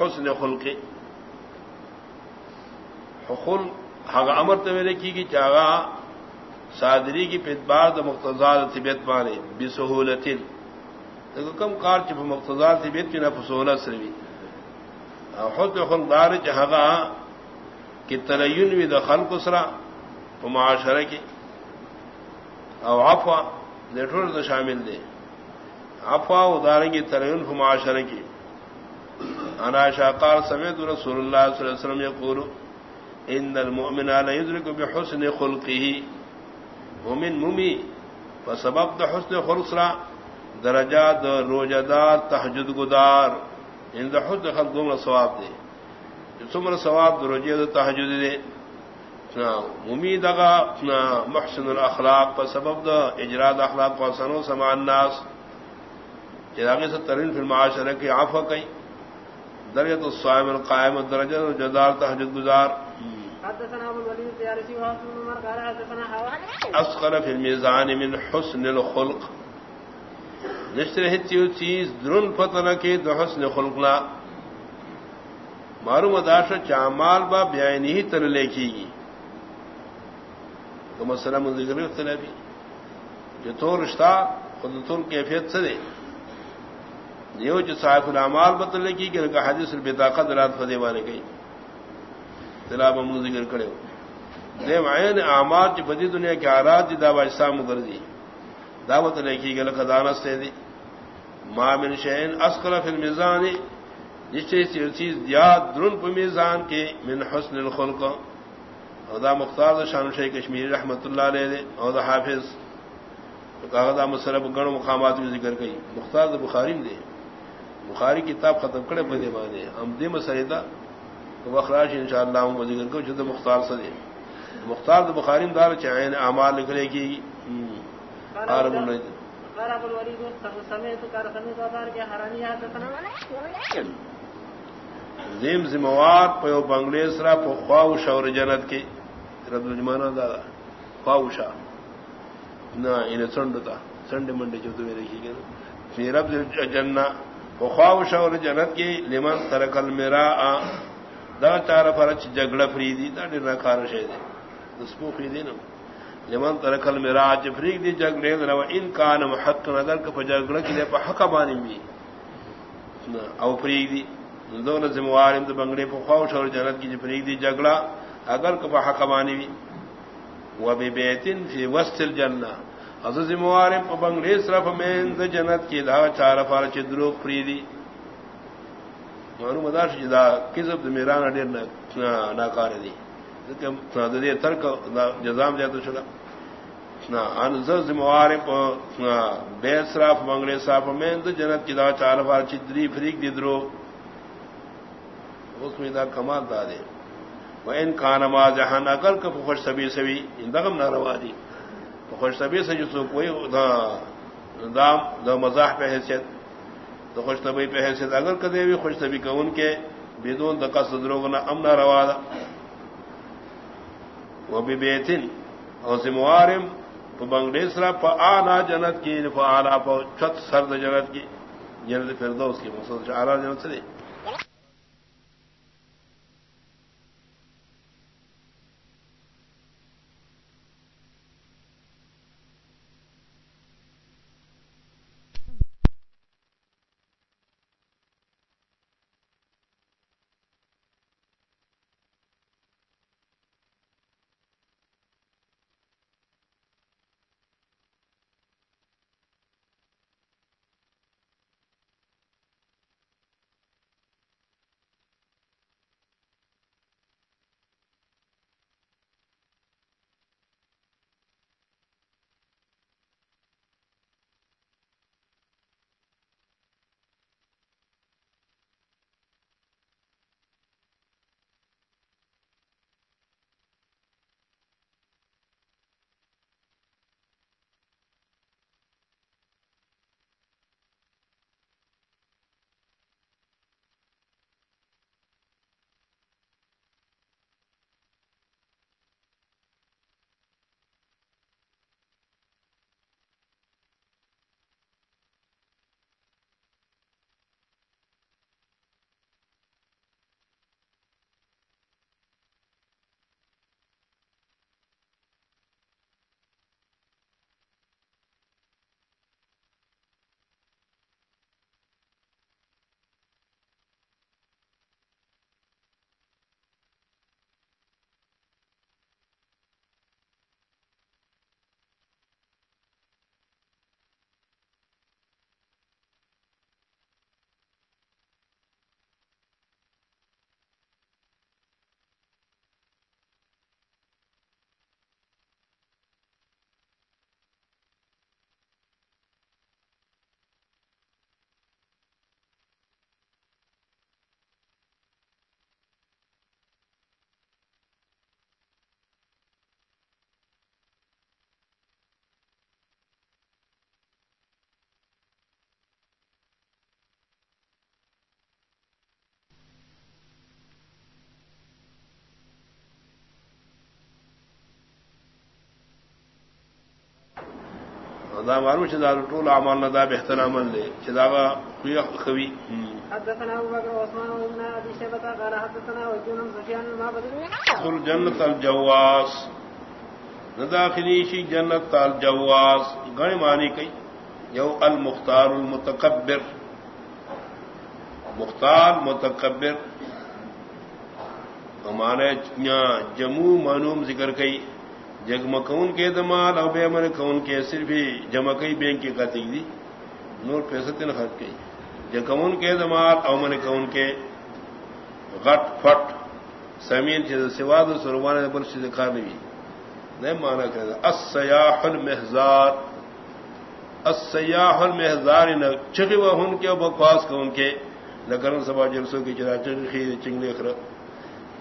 حسن خلق خل حق امر تو میرے کی چاگا صادری کی پتبار مختصار طبیعت مانے بسہولت کم کار چپ مختصار طبیعت کی نہ فسولت سروی حسن خلدار چہگا کہ ترین وی دخل کسرا معاشرہ کی او افوا نیٹور شامل دے افوا اداریں گی ترین معاشرہ کی انا شاقار سمیت رسول اللہ صلی اللہ علیہ وسلم يقول ان المؤمن لا يدرك بحسن خلقه. مومن مومی فسبب ده حسن خلق سرا، درجات روجدار، تحجد گدار یعنی ان ده حسن خلق دوم ثواب دے سمر ثواب دروجے تحجد دے مومی دغا محسن الاخلاق، فسبب ده اجراد اخلاق وسنو سمع الناس. جراغی سے ترین فی المعاشرہ کی عفو کئی. درجت الصائم القائم الدرجہ جدار تحجد گزار اسقر فی المیزان من حسن الخلق. نشتر ہتیو چیز درن فتنہ کے دو حسن خلقنا معلوم داشا چامال با بیانی ہی تر لیکھی گی. تو مسئلہ منذکر اختلافی. جو تو رشتہ خود تر کیفیت سے دے. دیو جو صاحب العمال بدلنے کی کہ حدیث البطاقت رات فدے والے گئی۔ تلاب ہم ذکر کرے۔ دیو عین اعمال کی بدی دنیا کے آرات دی دعوی اسلام گردی دعوت لکھی گل خدانت سے دی۔ ما من شین اسقل فی المیزان۔ جس چیز یاد درن پہ میزان کے من حسن الخلق۔ ادا مختار شان شیخ کشمیری رحمت اللہ علیہ دے، اور حافظ۔ کاغذہ مسلب گڑ مقامات بھی ذکر گئی مختار بخاری دے۔ بخاری کتاب ختم کرے بدے بانے ہم دے مسئلہ تو اخراج ان شاء اللہ ہوں ذکر کو جد مختار سے مختار تو بخاری دار چاہیں اعمال نکلے گی زیم ذموار پیو بنگلے سرا پو خواہ شور جنت کے رب الجمانا دادا خواہ شاہ نہ انہیں سنڈ تھا سنڈے منڈے جو تو میرے کی گئے رب جنہ خواہ شور جنت کی لمن ترکل میرا دا چار فرچ جگڑ فریدی دا ڈر کار شے دے دسپو فریدی نا لمن ترکل میرا آج فریق دی جگڑے رو ان کان محق نظر کپ جگڑ کی دے پا حق بانی بھی او فریق دی. دون زموارم دا بنگڑے پا خواہ شور جنت کی فریق دی جگڑا، اگر کپ حق بانی بھی و بی بیتن فی وسط الجنہ. حضرت موارم پا بنگلے صرف مین دا جنت کی دا چار فارچ دروگ فریدی معلوم دا شجدا کذب دا میران دیر ناکار دی دا دیر ترک جزام جاتا شلا انزر موارم پا بین صرف بنگلے صرف مین دا جنت کی دا چار فارچ دری فریق دی دروگ اس میں دا کمال دا دے و ان کانما جہان اگر کپ خوش سبی سبی اندغم نہ روا دی خوش طبی سے جو کوئی دام دا مزاح پہ حیثیت تو خوش طبی پہ حیثیت. اگر کدے بھی خوش طبی کا ان کے بدون دقت صدروں نہ امنا روا دا وہ بھی بیتن اور سموارم بنگلیسرا پ آنا جنت کی آنا پو چھت سرد جنت کی یعنی جنت فردوس کی مقصد آنا جنت سے دے دا معلوم چې دا ټول اعمال نه دا بهتر عمل دی چې دا خو خوي حدثنا ابو بكر وعثمان بن ابي شيبه قال حدثنا وجون سفيان ما بدل قل جنت الجواز. نداخلی شی جنت الجواز. غنی معنی کئی یو المختار المتکبر. مختار متکبر. ہمارے جموں معلوم ذکر کئی جگم کون کے دمال او بے من کون کے صرف جمع کئی بینک کی قطعی دی۔ نور پیسے تین خرچ کئی۔ جگمون کے دمال او من کون کے غٹ فٹ سمین چیز سواد سروانے بل چیز کھا نہیں نہیں مانا کہ السیاح المحزار السیاح المحزار نہ چکی وہ ان کے بکواس کو ان کے۔ نہ کرن سبا جلسوں کی چرا چنگی چنگلی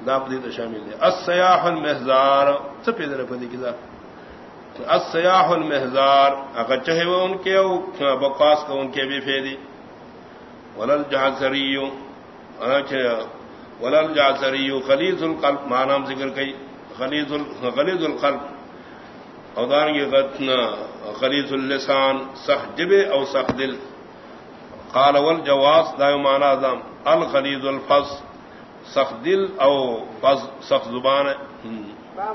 اخرا تو شامل ہے السیاح المحزار سپید رفدی کی ذات السیاح المحزار اگر چاہے وہ ان کے بکواس کو ان کے بھی پھیری ولل جاسریوں ولل جاسریوں خلیز القلب. مانام ذکر کئی خلیز خلیز القلب. اودان کی غتنا خلیز اللسان. سخ جب او سخ دل. قال والجواز. دائم مانا دام الخلیز الفظ سخت دل او فض سخ زبان